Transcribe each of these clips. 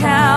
cow.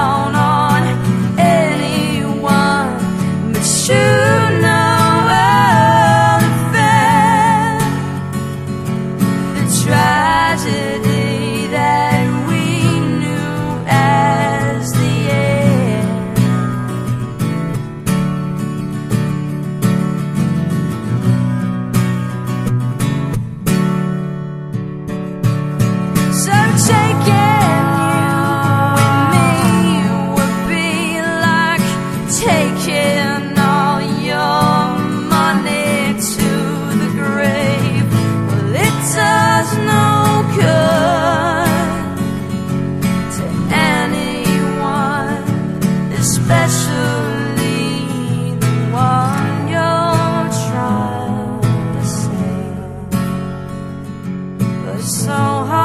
so hard.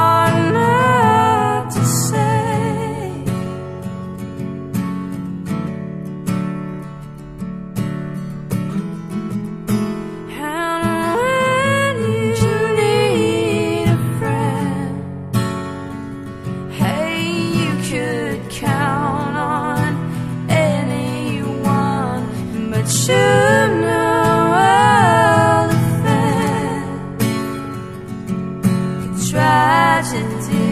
Tragedy.